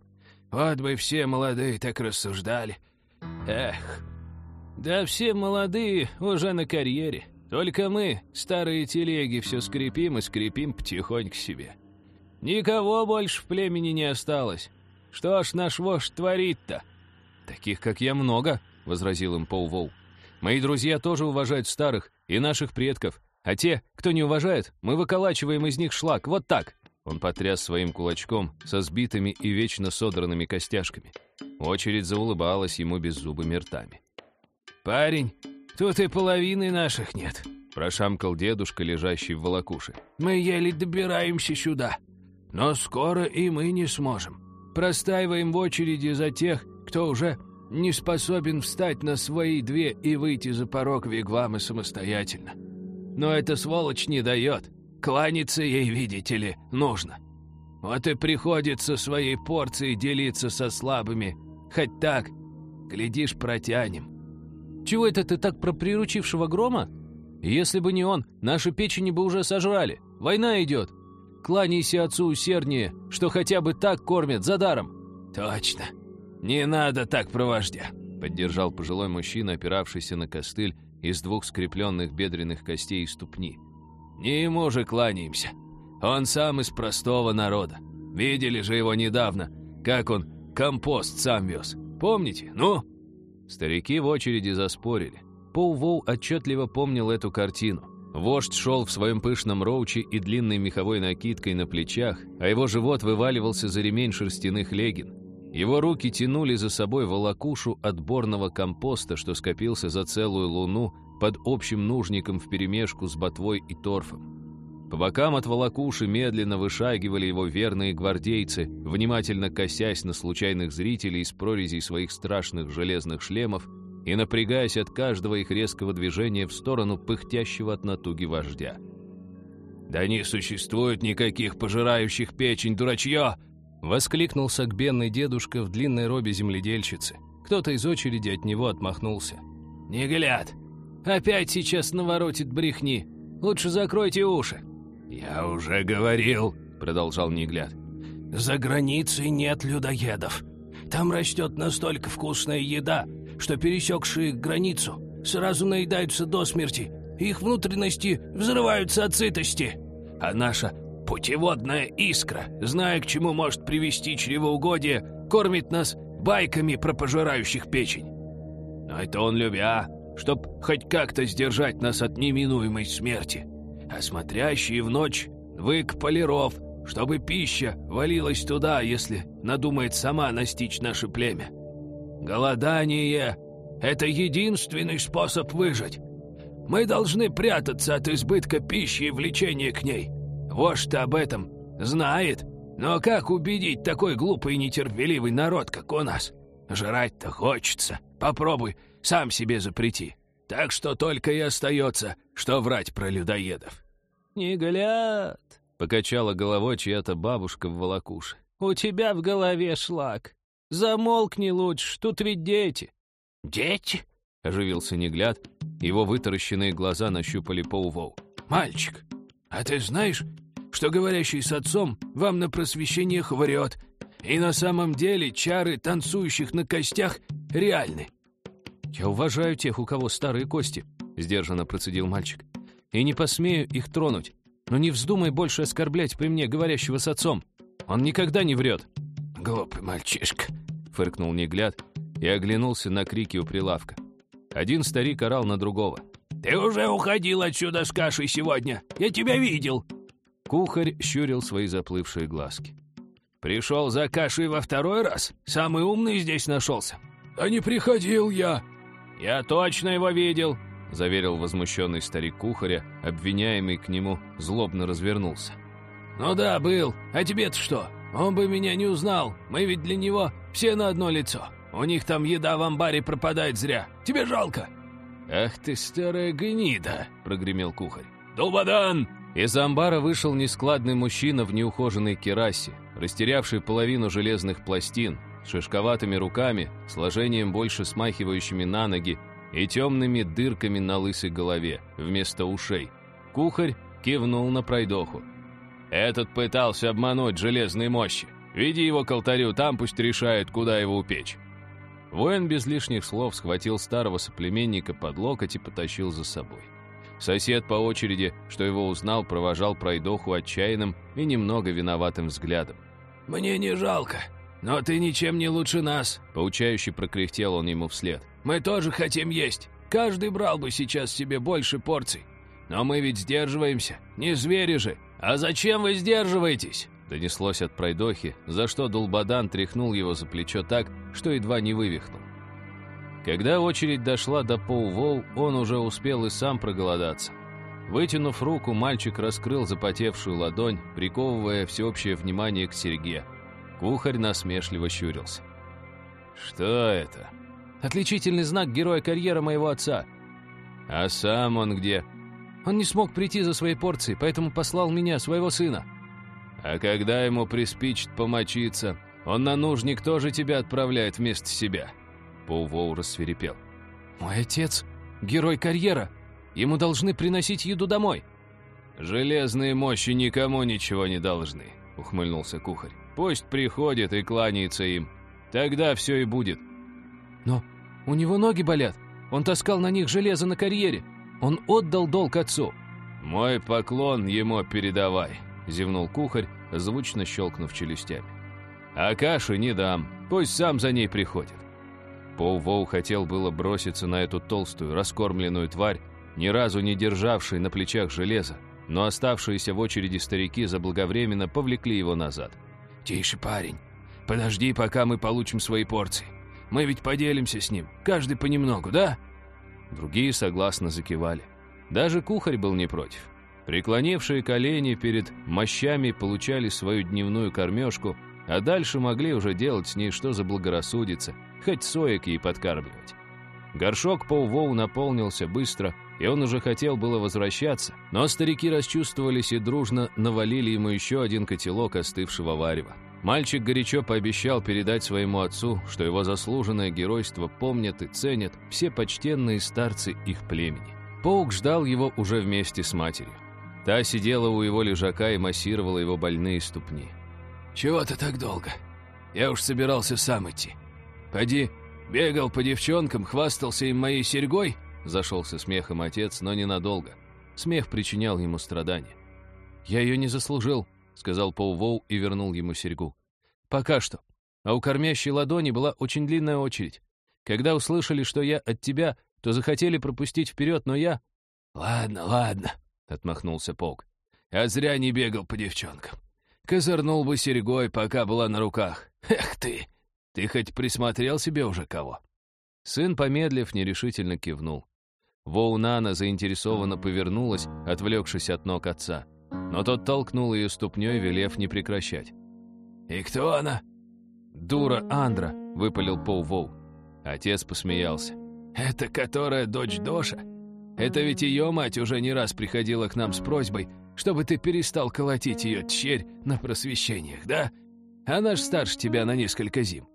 Вот бы все молодые так рассуждали. Эх. Да все молодые уже на карьере. Только мы, старые телеги, все скрипим и скрипим потихоньку себе. Никого больше в племени не осталось. Что ж наш вождь творит-то? Таких, как я, много, — возразил им Пол Мои друзья тоже уважают старых и наших предков. А те, кто не уважает, мы выколачиваем из них шлак, вот так. Он потряс своим кулачком со сбитыми и вечно содранными костяшками. Очередь заулыбалась ему беззубыми ртами. «Парень, тут и половины наших нет», — прошамкал дедушка, лежащий в волокуше. «Мы еле добираемся сюда, но скоро и мы не сможем. Простаиваем в очереди за тех, кто уже не способен встать на свои две и выйти за порог Вигвамы самостоятельно. Но эта сволочь не дает. Кланяться ей, видите ли, нужно. Вот и приходится своей порцией делиться со слабыми. Хоть так, глядишь, протянем. Чего это ты так про приручившего грома? Если бы не он, наши печени бы уже сожрали. Война идет. Кланяйся отцу усерднее, что хотя бы так кормят за даром. Точно. Не надо так про вождя. Поддержал пожилой мужчина, опиравшийся на костыль из двух скрепленных бедренных костей и ступни. Не ему же кланяемся. Он сам из простого народа. Видели же его недавно, как он компост сам вез. Помните? Ну?» Старики в очереди заспорили. Пол Воу отчетливо помнил эту картину. Вождь шел в своем пышном роуче и длинной меховой накидкой на плечах, а его живот вываливался за ремень шерстяных легин. Его руки тянули за собой волокушу отборного компоста, что скопился за целую луну под общим нужником вперемешку с ботвой и торфом. По бокам от волокуши медленно вышагивали его верные гвардейцы, внимательно косясь на случайных зрителей из прорезей своих страшных железных шлемов и напрягаясь от каждого их резкого движения в сторону пыхтящего от натуги вождя. «Да не существует никаких пожирающих печень, дурачье!» — воскликнул сагбенный дедушка в длинной робе земледельщицы. Кто-то из очереди от него отмахнулся. «Не гляд! Опять сейчас наворотит брехни. Лучше закройте уши». «Я уже говорил», — продолжал Негляд. «За границей нет людоедов. Там растет настолько вкусная еда, что пересекшие границу сразу наедаются до смерти, их внутренности взрываются от сытости. А наша путеводная искра, зная, к чему может привести чревоугодие, кормит нас байками про пожирающих печень. Но это он любя, чтоб хоть как-то сдержать нас от неминуемой смерти. А смотрящие в ночь вык полиров, чтобы пища валилась туда, если надумает сама настичь наше племя. Голодание — это единственный способ выжить. Мы должны прятаться от избытка пищи и влечения к ней. Вождь об этом знает, но как убедить такой глупый и нетерпеливый народ, как у нас? Жрать-то хочется. Попробуй, сам себе запрети. Так что только и остается, что врать про людоедов». «Не гляд», — покачала головой чья-то бабушка в волокуше. «У тебя в голове шлак. Замолкни лучше, тут ведь дети». «Дети?» — оживился Негляд. Его вытаращенные глаза нащупали Паувоу. «Мальчик, а ты знаешь, что говорящий с отцом вам на просвещениях врет, и на самом деле чары танцующих на костях реальны?» «Я уважаю тех, у кого старые кости», — сдержанно процедил мальчик. «И не посмею их тронуть. Но не вздумай больше оскорблять при мне говорящего с отцом. Он никогда не врет». «Глупый мальчишка», — фыркнул Негляд и оглянулся на крики у прилавка. Один старик орал на другого. «Ты уже уходил отсюда с кашей сегодня! Я тебя видел!» Кухарь щурил свои заплывшие глазки. «Пришел за кашей во второй раз? Самый умный здесь нашелся!» «Да не приходил я!» «Я точно его видел!» — заверил возмущенный старик кухаря, обвиняемый к нему злобно развернулся. «Ну да, был. А тебе-то что? Он бы меня не узнал. Мы ведь для него все на одно лицо. У них там еда в амбаре пропадает зря. Тебе жалко?» «Ах ты, старая гнида!» — прогремел кухарь. «Дубадан!» Из амбара вышел нескладный мужчина в неухоженной керасе, растерявший половину железных пластин, шишковатыми руками, сложением больше смахивающими на ноги и темными дырками на лысой голове вместо ушей. Кухарь кивнул на пройдоху. «Этот пытался обмануть железные мощи. Веди его к алтарю, там пусть решает, куда его упечь». Воин без лишних слов схватил старого соплеменника под локоть и потащил за собой. Сосед по очереди, что его узнал, провожал пройдоху отчаянным и немного виноватым взглядом. «Мне не жалко, но ты ничем не лучше нас», — поучающе прокряхтел он ему вслед. «Мы тоже хотим есть. Каждый брал бы сейчас себе больше порций. Но мы ведь сдерживаемся, не звери же. А зачем вы сдерживаетесь?» Донеслось от пройдохи, за что Дулбадан тряхнул его за плечо так, что едва не вывихнул. Когда очередь дошла до Пау-Воу, он уже успел и сам проголодаться. Вытянув руку, мальчик раскрыл запотевшую ладонь, приковывая всеобщее внимание к серьге. Кухарь насмешливо щурился. «Что это?» «Отличительный знак героя карьера моего отца». «А сам он где?» «Он не смог прийти за своей порцией, поэтому послал меня, своего сына». «А когда ему приспичит помочиться, он на нужник тоже тебя отправляет вместо себя». Паувоу рассверепел. «Мой отец — герой карьера. Ему должны приносить еду домой». «Железные мощи никому ничего не должны», — ухмыльнулся кухарь. «Пусть приходит и кланяется им. Тогда все и будет». «Но у него ноги болят. Он таскал на них железо на карьере. Он отдал долг отцу». «Мой поклон ему передавай», — зевнул кухарь, звучно щелкнув челюстями. «А каши не дам. Пусть сам за ней приходит». Пол Воу хотел было броситься на эту толстую, раскормленную тварь, ни разу не державший на плечах железа, но оставшиеся в очереди старики заблаговременно повлекли его назад. «Тише, парень. Подожди, пока мы получим свои порции. Мы ведь поделимся с ним, каждый понемногу, да?» Другие согласно закивали. Даже кухарь был не против. Преклонившие колени перед мощами получали свою дневную кормежку, а дальше могли уже делать с ней что заблагорассудится, хоть соек ей подкармливать. Горшок Пау-Воу наполнился быстро, и он уже хотел было возвращаться, но старики расчувствовались и дружно навалили ему еще один котелок остывшего варева. Мальчик горячо пообещал передать своему отцу, что его заслуженное геройство помнят и ценят все почтенные старцы их племени. Паук ждал его уже вместе с матерью. Та сидела у его лежака и массировала его больные ступни. «Чего ты так долго? Я уж собирался сам идти. Пойди, Бегал по девчонкам, хвастался им моей серьгой?» Зашелся смехом отец, но ненадолго. Смех причинял ему страдания. «Я ее не заслужил», — сказал Пол Воу и вернул ему серьгу. «Пока что. А у кормящей ладони была очень длинная очередь. Когда услышали, что я от тебя, то захотели пропустить вперед, но я...» «Ладно, ладно», — отмахнулся Полк. «А зря не бегал по девчонкам. Козырнул бы серьгой, пока была на руках. Эх ты! Ты хоть присмотрел себе уже кого?» Сын, помедлив, нерешительно кивнул. Воунана заинтересованно повернулась, отвлекшись от ног отца. Но тот толкнул ее ступней, велев не прекращать. «И кто она?» «Дура Андра», — выпалил Пол Воу. Отец посмеялся. «Это которая дочь Доша? Это ведь ее мать уже не раз приходила к нам с просьбой, чтобы ты перестал колотить ее черь на просвещениях, да? Она ж старше тебя на несколько зим.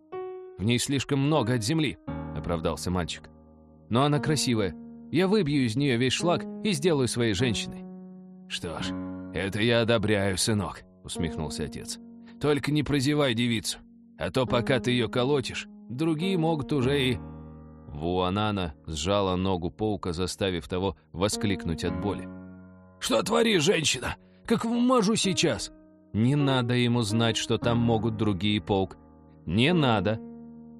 «В ней слишком много от земли», — оправдался мальчик. «Но она красивая. Я выбью из нее весь шлак и сделаю своей женщиной». «Что ж, это я одобряю, сынок», — усмехнулся отец. «Только не прозевай девицу, а то пока ты ее колотишь, другие могут уже и...» Вуанана сжала ногу паука, заставив того воскликнуть от боли. «Что творишь, женщина? Как вмажу сейчас!» «Не надо ему знать, что там могут другие, паук. Не надо!»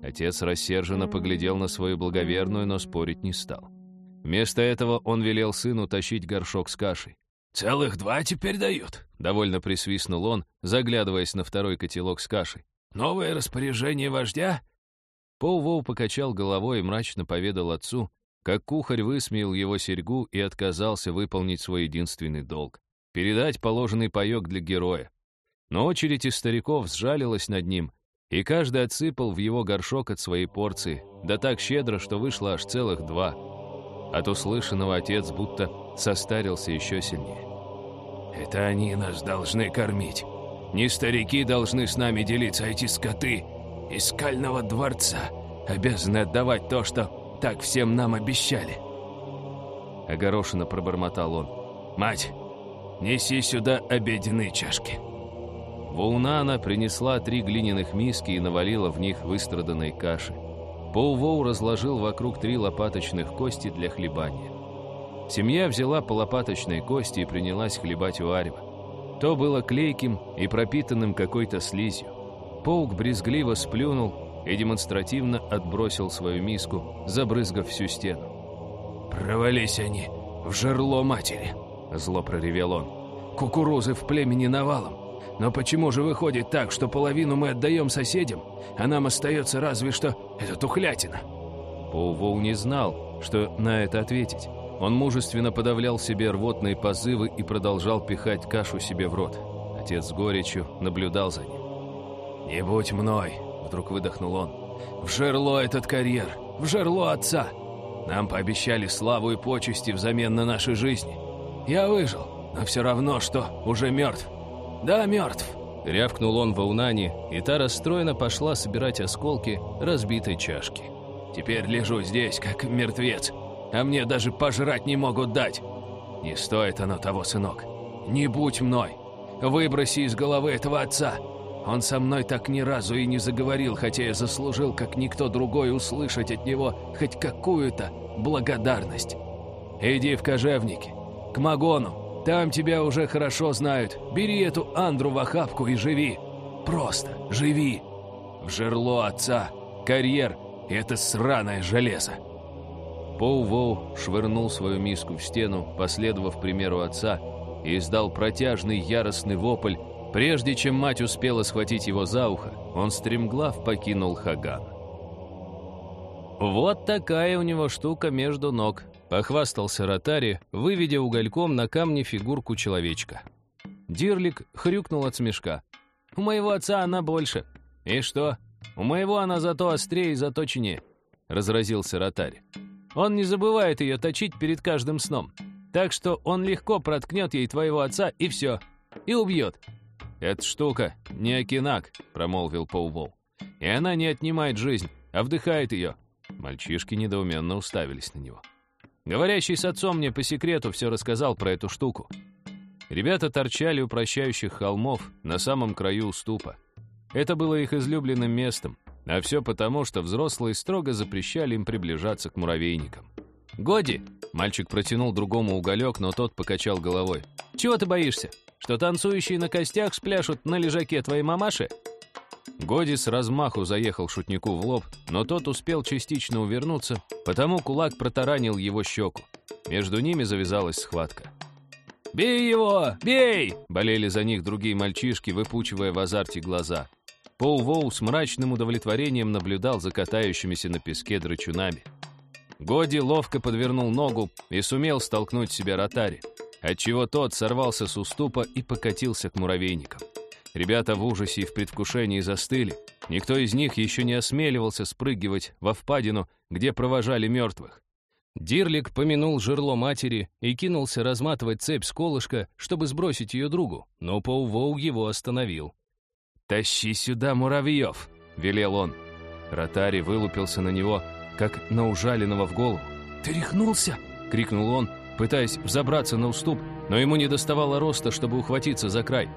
Отец рассерженно поглядел на свою благоверную, но спорить не стал. Вместо этого он велел сыну тащить горшок с кашей. «Целых два теперь дают», — довольно присвистнул он, заглядываясь на второй котелок с кашей. «Новое распоряжение вождя?» Пол Воу покачал головой и мрачно поведал отцу, как кухарь высмеял его серьгу и отказался выполнить свой единственный долг — передать положенный паёк для героя. Но очередь из стариков сжалилась над ним, и каждый отсыпал в его горшок от своей порции, да так щедро, что вышло аж целых два. От услышанного отец будто состарился еще сильнее. «Это они нас должны кормить. Не старики должны с нами делиться, эти скоты из скального дворца обязаны отдавать то, что так всем нам обещали». Огорошенно пробормотал он. «Мать, неси сюда обеденные чашки». Воунана принесла три глиняных миски и навалила в них выстраданной каши. Поу-Воу разложил вокруг три лопаточных кости для хлебания. Семья взяла по лопаточной кости и принялась хлебать у Арева. То было клейким и пропитанным какой-то слизью. Паук брезгливо сплюнул и демонстративно отбросил свою миску, забрызгав всю стену. «Провались они в жерло матери!» — зло проревел он. «Кукурузы в племени навалом. Но почему же выходит так, что половину мы отдаем соседям, а нам остается разве что эта тухлятина?» Поувоу не знал, что на это ответить. Он мужественно подавлял себе рвотные позывы и продолжал пихать кашу себе в рот. Отец с горечью наблюдал за ним. «Не будь мной!» — вдруг выдохнул он. «В жерло этот карьер! В жерло отца! Нам пообещали славу и почести взамен на нашей жизни. Я выжил, но все равно, что уже мертв. «Да, мертв!» — рявкнул он в Аунане, и та расстроенно пошла собирать осколки разбитой чашки. «Теперь лежу здесь, как мертвец, а мне даже пожрать не могут дать. Не стоит оно того, сынок. Не будь мной. Выброси из головы этого отца. Он со мной так ни разу и не заговорил, хотя я заслужил, как никто другой, услышать от него хоть какую-то благодарность. Иди в кожевники, к Магону, там тебя уже хорошо знают. Бери эту Андру в охапку и живи. Просто живи. В жерло отца, карьер это сраное железо. Поу-Воу швырнул свою миску в стену, последовав примеру отца, и издал протяжный яростный вопль. Прежде чем мать успела схватить его за ухо, он стремглав покинул Хаган. Вот такая у него штука между ног, Похвастался Ротари, выведя угольком на камне фигурку человечка. Дирлик хрюкнул от смешка. «У моего отца она больше». «И что? У моего она зато острее и заточеннее», — разразился Ротари. «Он не забывает ее точить перед каждым сном. Так что он легко проткнет ей твоего отца, и все. И убьет». «Эта штука не окинак», — промолвил Паувол. «И она не отнимает жизнь, а вдыхает ее». Мальчишки недоуменно уставились на него. Говорящий с отцом мне по секрету все рассказал про эту штуку. Ребята торчали у прощающих холмов на самом краю уступа. Это было их излюбленным местом. А все потому, что взрослые строго запрещали им приближаться к муравейникам. «Годи!» — мальчик протянул другому уголек, но тот покачал головой. «Чего ты боишься? Что танцующие на костях спляшут на лежаке твоей мамаши?» Годи с размаху заехал шутнику в лоб, но тот успел частично увернуться, потому кулак протаранил его щеку. Между ними завязалась схватка. «Бей его! Бей!» — болели за них другие мальчишки, выпучивая в азарте глаза. Пол Воу с мрачным удовлетворением наблюдал за катающимися на песке драчунами. Годи ловко подвернул ногу и сумел столкнуть себя ротари, отчего тот сорвался с уступа и покатился к муравейникам. Ребята в ужасе и в предвкушении застыли. Никто из них еще не осмеливался спрыгивать во впадину, где провожали мертвых. Дирлик помянул жерло матери и кинулся разматывать цепь с колышка, чтобы сбросить ее другу, но Паувоу его остановил. «Тащи сюда муравьев!» — велел он. Ротари вылупился на него, как на ужаленного в голову. «Ты рехнулся?» — крикнул он, пытаясь взобраться на уступ, но ему не доставало роста, чтобы ухватиться за край.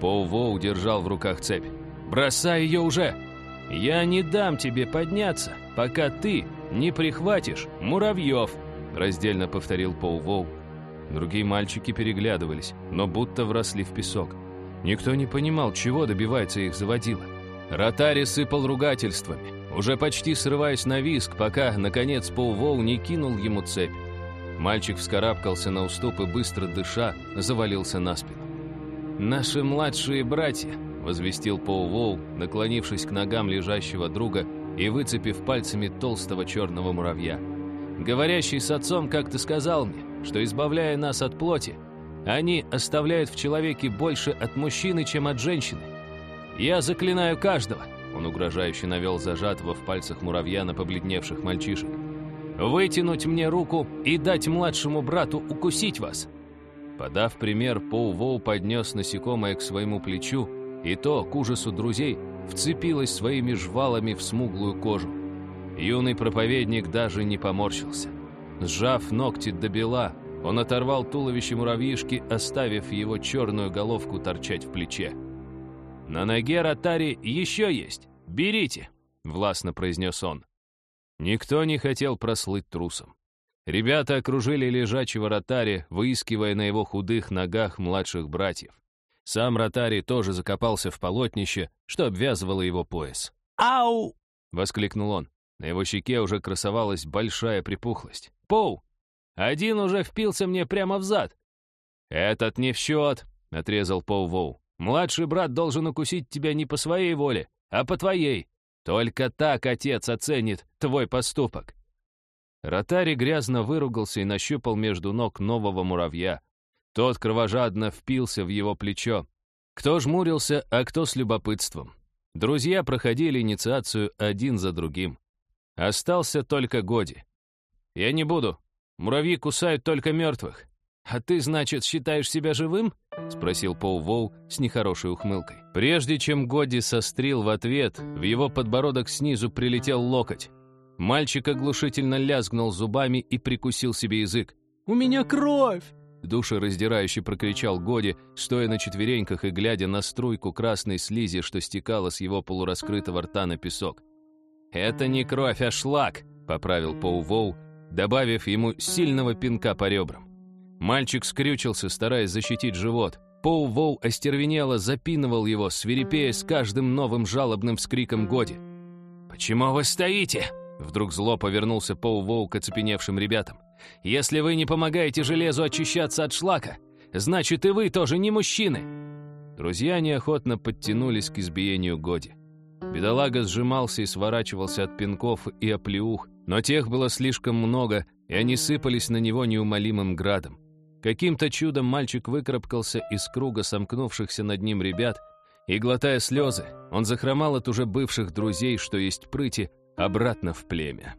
Пау-Воу держал в руках цепь. «Бросай ее уже! Я не дам тебе подняться, пока ты не прихватишь муравьев!» Раздельно повторил Пау-Воу. Другие мальчики переглядывались, но будто вросли в песок. Никто не понимал, чего добивается их заводила. Ротари сыпал ругательствами, уже почти срываясь на виск, пока, наконец, Пау-Воу не кинул ему цепь. Мальчик вскарабкался на уступ и, быстро дыша, завалился на спину. «Наши младшие братья», — возвестил Пол Воу, наклонившись к ногам лежащего друга и выцепив пальцами толстого черного муравья. «Говорящий с отцом как-то сказал мне, что, избавляя нас от плоти, они оставляют в человеке больше от мужчины, чем от женщины. Я заклинаю каждого», — он угрожающе навел зажатого в пальцах муравья на побледневших мальчишек, «вытянуть мне руку и дать младшему брату укусить вас». Подав пример, Поу Воу поднес насекомое к своему плечу, и то, к ужасу друзей, вцепилось своими жвалами в смуглую кожу. Юный проповедник даже не поморщился. Сжав ногти до бела, он оторвал туловище муравьишки, оставив его черную головку торчать в плече. «На ноге Ротари еще есть. Берите!» — властно произнес он. Никто не хотел прослыть трусом. Ребята окружили лежачего Ротари, выискивая на его худых ногах младших братьев. Сам Ротари тоже закопался в полотнище, что обвязывало его пояс. «Ау!» — воскликнул он. На его щеке уже красовалась большая припухлость. «Поу! Один уже впился мне прямо в зад!» «Этот не в счет!» — отрезал Поу-Воу. «Младший брат должен укусить тебя не по своей воле, а по твоей. Только так отец оценит твой поступок». Ротари грязно выругался и нащупал между ног нового муравья. Тот кровожадно впился в его плечо. Кто жмурился, а кто с любопытством. Друзья проходили инициацию один за другим. Остался только Годи. «Я не буду. Муравьи кусают только мертвых. А ты, значит, считаешь себя живым?» — спросил Пол Воу с нехорошей ухмылкой. Прежде чем Годи сострил в ответ, в его подбородок снизу прилетел локоть. Мальчик оглушительно лязгнул зубами и прикусил себе язык. «У меня кровь!» Душераздирающе прокричал Годи, стоя на четвереньках и глядя на струйку красной слизи, что стекала с его полураскрытого рта на песок. «Это не кровь, а шлак!» — поправил Пау-Воу, добавив ему сильного пинка по ребрам. Мальчик скрючился, стараясь защитить живот. Пау-Воу остервенело запинывал его, свирепея с каждым новым жалобным вскриком Годи. «Почему вы стоите?» Вдруг зло повернулся Пау-Воу к оцепеневшим ребятам. «Если вы не помогаете железу очищаться от шлака, значит и вы тоже не мужчины!» Друзья неохотно подтянулись к избиению Годи. Бедолага сжимался и сворачивался от пинков и оплеух, но тех было слишком много, и они сыпались на него неумолимым градом. Каким-то чудом мальчик выкарабкался из круга сомкнувшихся над ним ребят, и, глотая слезы, он захромал от уже бывших друзей, что есть прыти, обратно в племя.